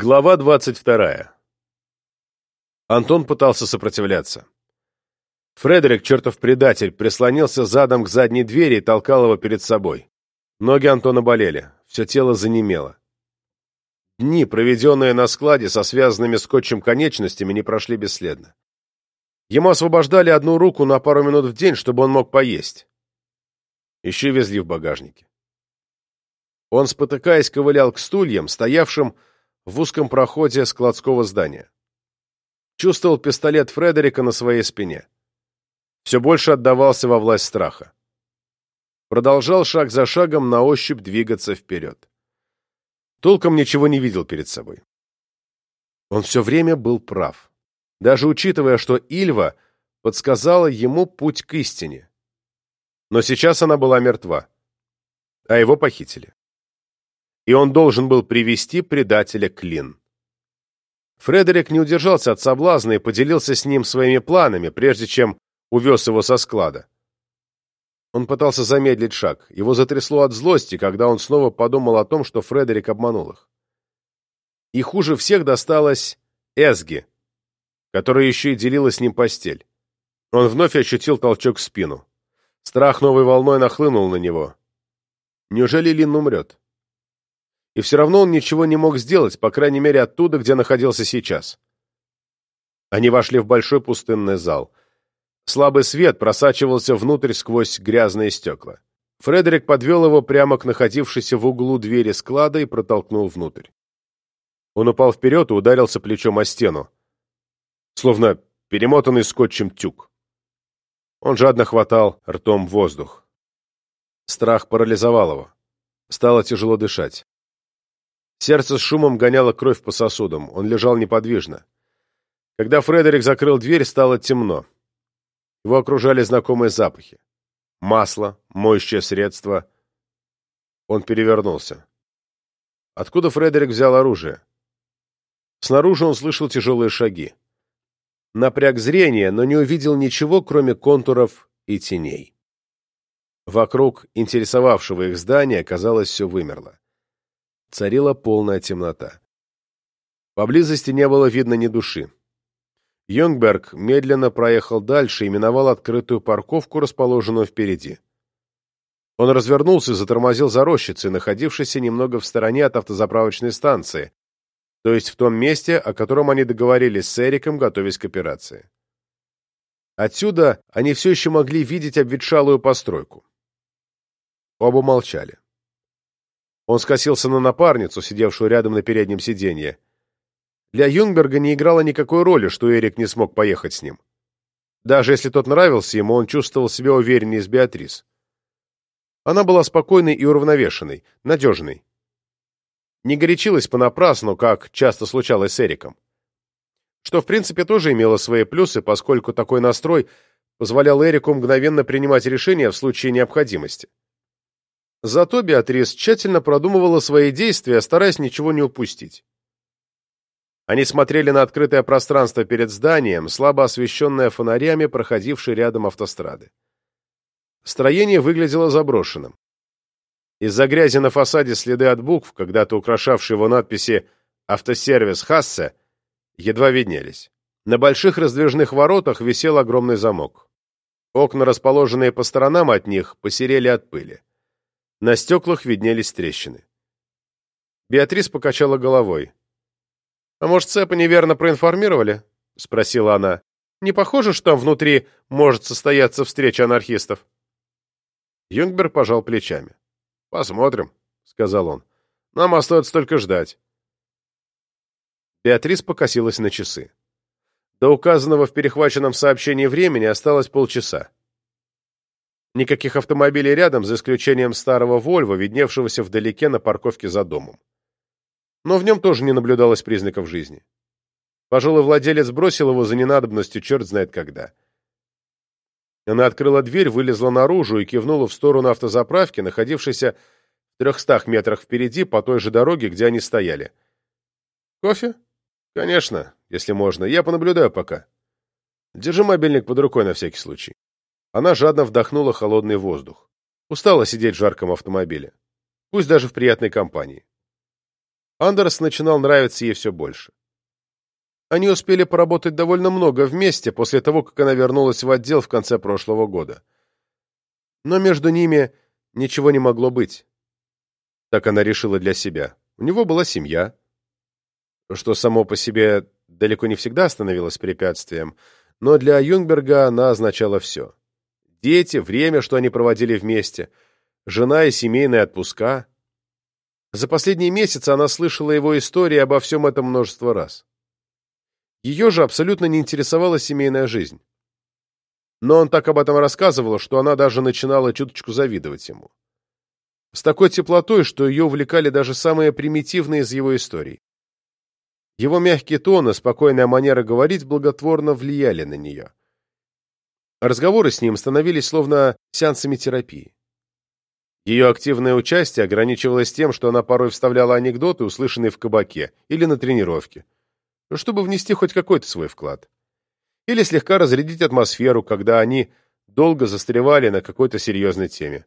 Глава двадцать вторая. Антон пытался сопротивляться. Фредерик, чертов предатель, прислонился задом к задней двери и толкал его перед собой. Ноги Антона болели, все тело занемело. Дни, проведенные на складе со связанными скотчем конечностями, не прошли бесследно. Ему освобождали одну руку на пару минут в день, чтобы он мог поесть. Еще везли в багажнике. Он, спотыкаясь, ковылял к стульям, стоявшим в узком проходе складского здания. Чувствовал пистолет Фредерика на своей спине. Все больше отдавался во власть страха. Продолжал шаг за шагом на ощупь двигаться вперед. Толком ничего не видел перед собой. Он все время был прав. Даже учитывая, что Ильва подсказала ему путь к истине. Но сейчас она была мертва, а его похитили и он должен был привести предателя к Лин. Фредерик не удержался от соблазна и поделился с ним своими планами, прежде чем увез его со склада. Он пытался замедлить шаг. Его затрясло от злости, когда он снова подумал о том, что Фредерик обманул их. И хуже всех досталось Эсги, которая еще и делила с ним постель. Он вновь ощутил толчок в спину. Страх новой волной нахлынул на него. Неужели Лин умрет? И все равно он ничего не мог сделать, по крайней мере оттуда, где находился сейчас. Они вошли в большой пустынный зал. Слабый свет просачивался внутрь сквозь грязные стекла. Фредерик подвел его прямо к находившейся в углу двери склада и протолкнул внутрь. Он упал вперед и ударился плечом о стену, словно перемотанный скотчем тюк. Он жадно хватал ртом воздух. Страх парализовал его. Стало тяжело дышать. Сердце с шумом гоняло кровь по сосудам. Он лежал неподвижно. Когда Фредерик закрыл дверь, стало темно. Его окружали знакомые запахи. Масло, моющее средство. Он перевернулся. Откуда Фредерик взял оружие? Снаружи он слышал тяжелые шаги. Напряг зрение, но не увидел ничего, кроме контуров и теней. Вокруг интересовавшего их здания, казалось, все вымерло. Царила полная темнота. Поблизости не было видно ни души. Йонгберг медленно проехал дальше и миновал открытую парковку, расположенную впереди. Он развернулся и затормозил за рощицей, находившейся немного в стороне от автозаправочной станции, то есть в том месте, о котором они договорились с Эриком, готовясь к операции. Отсюда они все еще могли видеть обветшалую постройку. Оба молчали. Он скосился на напарницу, сидевшую рядом на переднем сиденье. Для Юнгберга не играло никакой роли, что Эрик не смог поехать с ним. Даже если тот нравился ему, он чувствовал себя увереннее с Беатрис. Она была спокойной и уравновешенной, надежной. Не горячилась понапрасну, как часто случалось с Эриком. Что, в принципе, тоже имело свои плюсы, поскольку такой настрой позволял Эрику мгновенно принимать решения в случае необходимости. Зато Беатрис тщательно продумывала свои действия, стараясь ничего не упустить. Они смотрели на открытое пространство перед зданием, слабо освещенное фонарями, проходившей рядом автострады. Строение выглядело заброшенным. Из-за грязи на фасаде следы от букв, когда-то украшавшие его надписи «Автосервис Хассе», едва виднелись. На больших раздвижных воротах висел огромный замок. Окна, расположенные по сторонам от них, посерели от пыли. На стеклах виднелись трещины. Беатрис покачала головой. «А может, цепа неверно проинформировали?» — спросила она. «Не похоже, что там внутри может состояться встреча анархистов?» Юнгберг пожал плечами. «Посмотрим», — сказал он. «Нам остается только ждать». Беатрис покосилась на часы. До указанного в перехваченном сообщении времени осталось полчаса. Никаких автомобилей рядом, за исключением старого «Вольво», видневшегося вдалеке на парковке за домом. Но в нем тоже не наблюдалось признаков жизни. Пожалуй, владелец бросил его за ненадобностью черт знает когда. Она открыла дверь, вылезла наружу и кивнула в сторону автозаправки, находившейся в трехстах метрах впереди по той же дороге, где они стояли. «Кофе?» «Конечно, если можно. Я понаблюдаю пока. Держи мобильник под рукой на всякий случай». Она жадно вдохнула холодный воздух. Устала сидеть в жарком автомобиле. Пусть даже в приятной компании. Андерс начинал нравиться ей все больше. Они успели поработать довольно много вместе после того, как она вернулась в отдел в конце прошлого года. Но между ними ничего не могло быть. Так она решила для себя. У него была семья, что само по себе далеко не всегда становилось препятствием, но для Юнгберга она означала все. Дети, время, что они проводили вместе, жена и семейные отпуска. За последние месяцы она слышала его истории обо всем этом множество раз. Ее же абсолютно не интересовала семейная жизнь. Но он так об этом рассказывал, что она даже начинала чуточку завидовать ему. С такой теплотой, что ее увлекали даже самые примитивные из его историй. Его мягкий тон и спокойная манера говорить благотворно влияли на нее. Разговоры с ним становились словно сеансами терапии. Ее активное участие ограничивалось тем, что она порой вставляла анекдоты, услышанные в кабаке или на тренировке, чтобы внести хоть какой-то свой вклад. Или слегка разрядить атмосферу, когда они долго застревали на какой-то серьезной теме.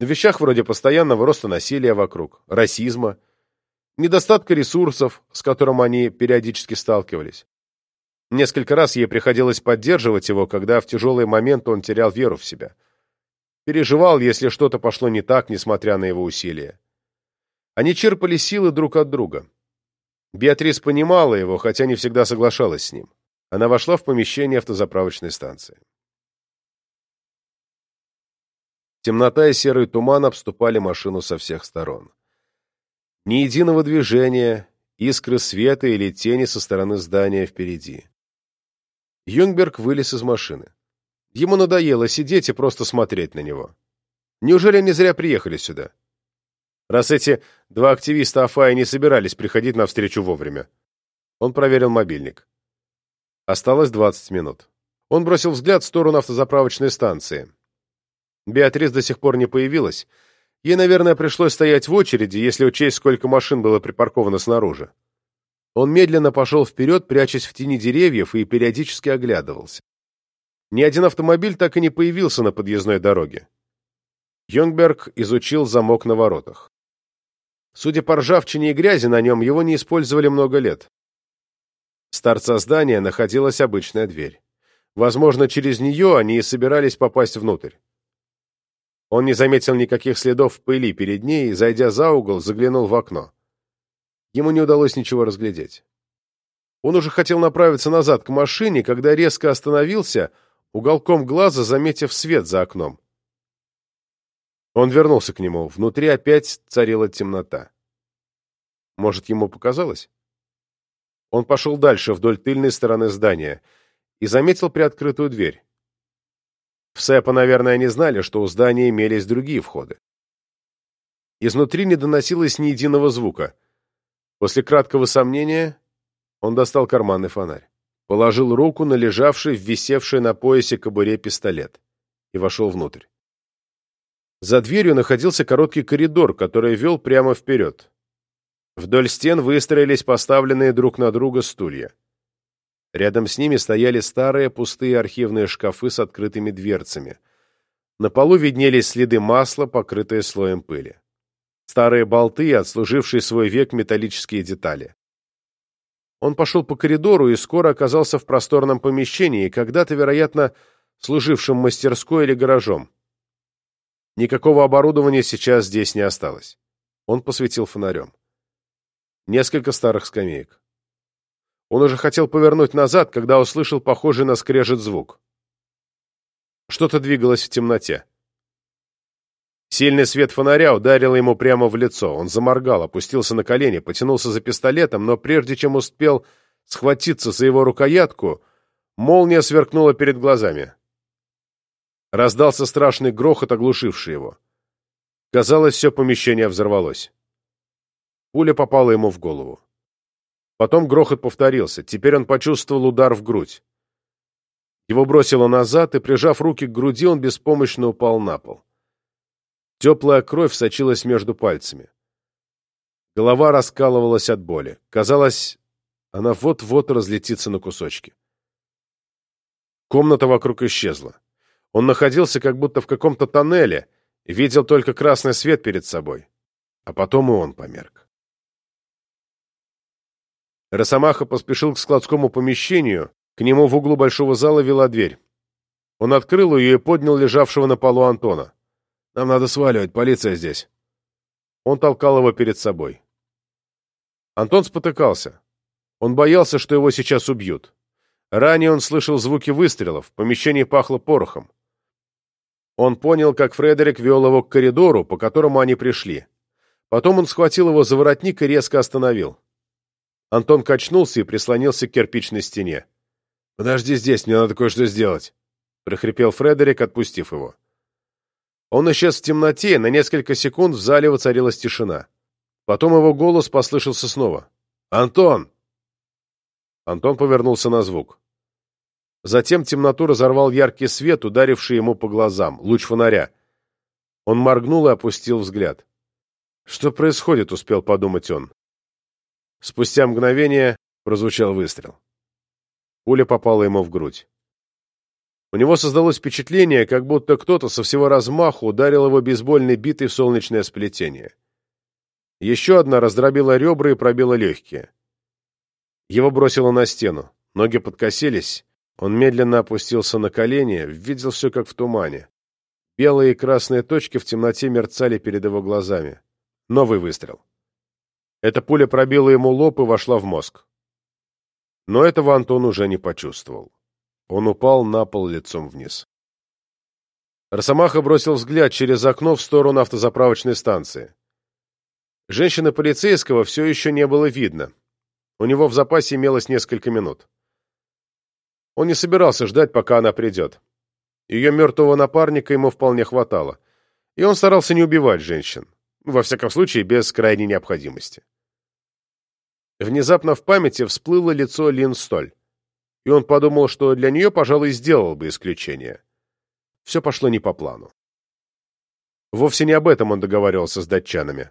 В вещах вроде постоянного роста насилия вокруг, расизма, недостатка ресурсов, с которым они периодически сталкивались. Несколько раз ей приходилось поддерживать его, когда в тяжелые моменты он терял веру в себя. Переживал, если что-то пошло не так, несмотря на его усилия. Они черпали силы друг от друга. Беатрис понимала его, хотя не всегда соглашалась с ним. Она вошла в помещение автозаправочной станции. Темнота и серый туман обступали машину со всех сторон. Ни единого движения, искры света или тени со стороны здания впереди. Юнгберг вылез из машины. Ему надоело сидеть и просто смотреть на него. Неужели они зря приехали сюда? Раз эти два активиста Афая не собирались приходить на встречу вовремя. Он проверил мобильник. Осталось 20 минут. Он бросил взгляд в сторону автозаправочной станции. Беатрис до сих пор не появилась. Ей, наверное, пришлось стоять в очереди, если учесть, сколько машин было припарковано снаружи. Он медленно пошел вперед, прячась в тени деревьев, и периодически оглядывался. Ни один автомобиль так и не появился на подъездной дороге. Йонгберг изучил замок на воротах. Судя по ржавчине и грязи на нем, его не использовали много лет. С торца здания находилась обычная дверь. Возможно, через нее они и собирались попасть внутрь. Он не заметил никаких следов пыли перед ней и, зайдя за угол, заглянул в окно. Ему не удалось ничего разглядеть. Он уже хотел направиться назад к машине, когда резко остановился, уголком глаза заметив свет за окном. Он вернулся к нему. Внутри опять царила темнота. Может, ему показалось? Он пошел дальше, вдоль тыльной стороны здания, и заметил приоткрытую дверь. В СЭПа, наверное, не знали, что у здания имелись другие входы. Изнутри не доносилось ни единого звука. После краткого сомнения он достал карманный фонарь, положил руку на лежавший, висевший на поясе кобуре пистолет и вошел внутрь. За дверью находился короткий коридор, который вел прямо вперед. Вдоль стен выстроились поставленные друг на друга стулья. Рядом с ними стояли старые пустые архивные шкафы с открытыми дверцами. На полу виднелись следы масла, покрытые слоем пыли. Старые болты, отслужившие свой век металлические детали. Он пошел по коридору и скоро оказался в просторном помещении, когда-то, вероятно, служившем мастерской или гаражом. Никакого оборудования сейчас здесь не осталось. Он посветил фонарем. Несколько старых скамеек. Он уже хотел повернуть назад, когда услышал похожий на скрежет звук. Что-то двигалось в темноте. Сильный свет фонаря ударил ему прямо в лицо. Он заморгал, опустился на колени, потянулся за пистолетом, но прежде чем успел схватиться за его рукоятку, молния сверкнула перед глазами. Раздался страшный грохот, оглушивший его. Казалось, все помещение взорвалось. Пуля попала ему в голову. Потом грохот повторился. Теперь он почувствовал удар в грудь. Его бросило назад, и, прижав руки к груди, он беспомощно упал на пол. Теплая кровь сочилась между пальцами. Голова раскалывалась от боли. Казалось, она вот-вот разлетится на кусочки. Комната вокруг исчезла. Он находился как будто в каком-то тоннеле, видел только красный свет перед собой. А потом и он померк. Росомаха поспешил к складскому помещению, к нему в углу большого зала вела дверь. Он открыл ее и поднял лежавшего на полу Антона. «Нам надо сваливать, полиция здесь». Он толкал его перед собой. Антон спотыкался. Он боялся, что его сейчас убьют. Ранее он слышал звуки выстрелов, в помещении пахло порохом. Он понял, как Фредерик вел его к коридору, по которому они пришли. Потом он схватил его за воротник и резко остановил. Антон качнулся и прислонился к кирпичной стене. «Подожди здесь, мне надо кое-что сделать», — прохрипел Фредерик, отпустив его. Он исчез в темноте, на несколько секунд в зале воцарилась тишина. Потом его голос послышался снова. «Антон!» Антон повернулся на звук. Затем темноту разорвал яркий свет, ударивший ему по глазам, луч фонаря. Он моргнул и опустил взгляд. «Что происходит?» — успел подумать он. Спустя мгновение прозвучал выстрел. Пуля попала ему в грудь. У него создалось впечатление, как будто кто-то со всего размаху ударил его бейсбольной битой в солнечное сплетение. Еще одна раздробила ребра и пробила легкие. Его бросило на стену. Ноги подкосились. Он медленно опустился на колени, видел все как в тумане. Белые и красные точки в темноте мерцали перед его глазами. Новый выстрел. Эта пуля пробила ему лоб и вошла в мозг. Но этого Антон уже не почувствовал. Он упал на пол лицом вниз. Росомаха бросил взгляд через окно в сторону автозаправочной станции. Женщины-полицейского все еще не было видно. У него в запасе имелось несколько минут. Он не собирался ждать, пока она придет. Ее мертвого напарника ему вполне хватало. И он старался не убивать женщин. Во всяком случае, без крайней необходимости. Внезапно в памяти всплыло лицо Лин Столь и он подумал, что для нее, пожалуй, сделал бы исключение. Все пошло не по плану. Вовсе не об этом он договаривался с датчанами.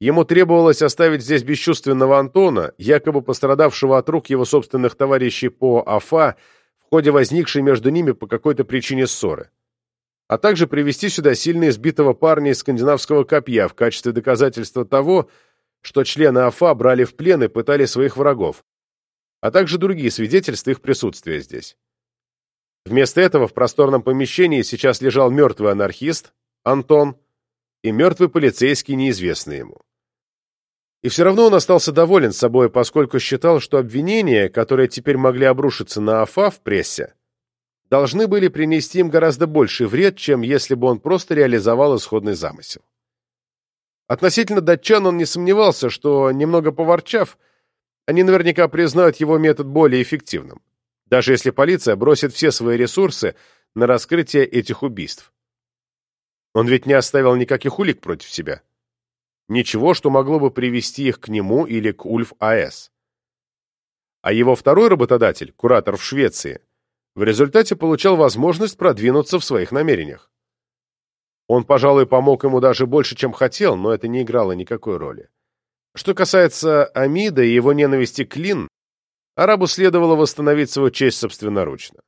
Ему требовалось оставить здесь бесчувственного Антона, якобы пострадавшего от рук его собственных товарищей по АФА в ходе возникшей между ними по какой-то причине ссоры, а также привести сюда сильно избитого парня из скандинавского копья в качестве доказательства того, что члены АФА брали в плен и пытали своих врагов, а также другие свидетельства их присутствия здесь. Вместо этого в просторном помещении сейчас лежал мертвый анархист, Антон, и мертвый полицейский, неизвестный ему. И все равно он остался доволен собой, поскольку считал, что обвинения, которые теперь могли обрушиться на АФА в прессе, должны были принести им гораздо больший вред, чем если бы он просто реализовал исходный замысел. Относительно датчан он не сомневался, что, немного поворчав, они наверняка признают его метод более эффективным, даже если полиция бросит все свои ресурсы на раскрытие этих убийств. Он ведь не оставил никаких улик против себя. Ничего, что могло бы привести их к нему или к Ульф-АС. А его второй работодатель, куратор в Швеции, в результате получал возможность продвинуться в своих намерениях. Он, пожалуй, помог ему даже больше, чем хотел, но это не играло никакой роли. Что касается Амида и его ненависти к Лин, арабу следовало восстановить свою честь собственноручно.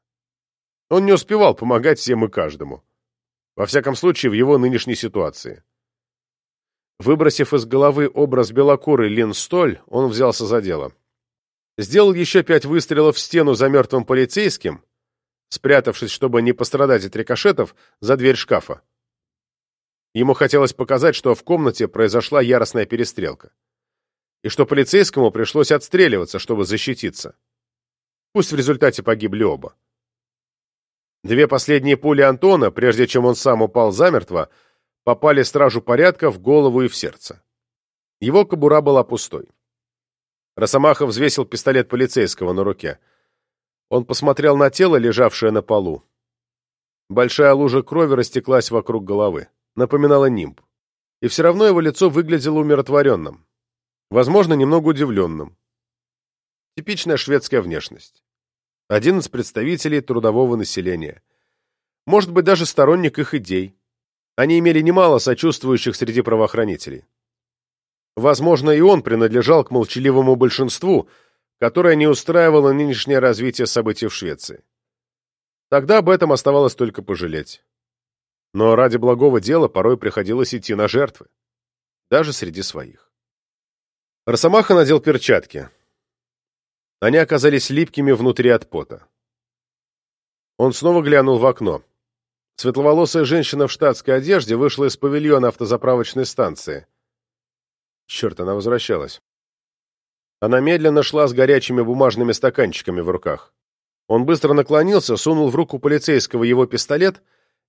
Он не успевал помогать всем и каждому. Во всяком случае, в его нынешней ситуации. Выбросив из головы образ белокурой Лин Столь, он взялся за дело. Сделал еще пять выстрелов в стену за мертвым полицейским, спрятавшись, чтобы не пострадать от рикошетов, за дверь шкафа. Ему хотелось показать, что в комнате произошла яростная перестрелка и что полицейскому пришлось отстреливаться, чтобы защититься. Пусть в результате погибли оба. Две последние пули Антона, прежде чем он сам упал замертво, попали стражу порядка в голову и в сердце. Его кобура была пустой. Росомаха взвесил пистолет полицейского на руке. Он посмотрел на тело, лежавшее на полу. Большая лужа крови растеклась вокруг головы, напоминала нимб. И все равно его лицо выглядело умиротворенным возможно, немного удивленным. Типичная шведская внешность. Один из представителей трудового населения. Может быть, даже сторонник их идей. Они имели немало сочувствующих среди правоохранителей. Возможно, и он принадлежал к молчаливому большинству, которое не устраивало нынешнее развитие событий в Швеции. Тогда об этом оставалось только пожалеть. Но ради благого дела порой приходилось идти на жертвы, даже среди своих. Росомаха надел перчатки. Они оказались липкими внутри от пота. Он снова глянул в окно. Светловолосая женщина в штатской одежде вышла из павильона автозаправочной станции. Черт, она возвращалась. Она медленно шла с горячими бумажными стаканчиками в руках. Он быстро наклонился, сунул в руку полицейского его пистолет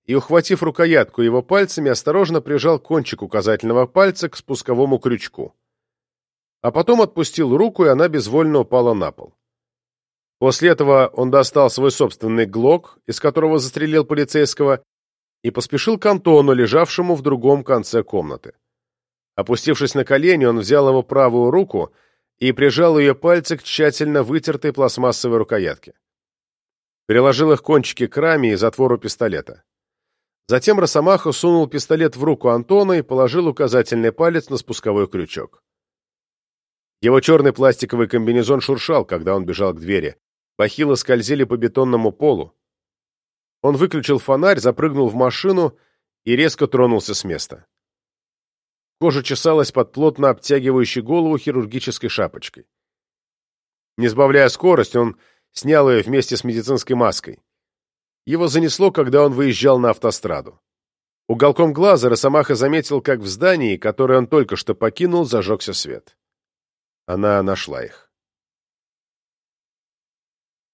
и, ухватив рукоятку его пальцами, осторожно прижал кончик указательного пальца к спусковому крючку. А потом отпустил руку, и она безвольно упала на пол. После этого он достал свой собственный глок, из которого застрелил полицейского, и поспешил к Антону, лежавшему в другом конце комнаты. Опустившись на колени, он взял его правую руку и прижал ее пальцы к тщательно вытертой пластмассовой рукоятке. Приложил их кончики к раме и затвору пистолета. Затем Росомаха сунул пистолет в руку Антона и положил указательный палец на спусковой крючок. Его черный пластиковый комбинезон шуршал, когда он бежал к двери, Бахилы скользили по бетонному полу. Он выключил фонарь, запрыгнул в машину и резко тронулся с места. Кожа чесалась под плотно обтягивающей голову хирургической шапочкой. Не сбавляя скорость, он снял ее вместе с медицинской маской. Его занесло, когда он выезжал на автостраду. Уголком глаза Росомаха заметил, как в здании, которое он только что покинул, зажегся свет. Она нашла их.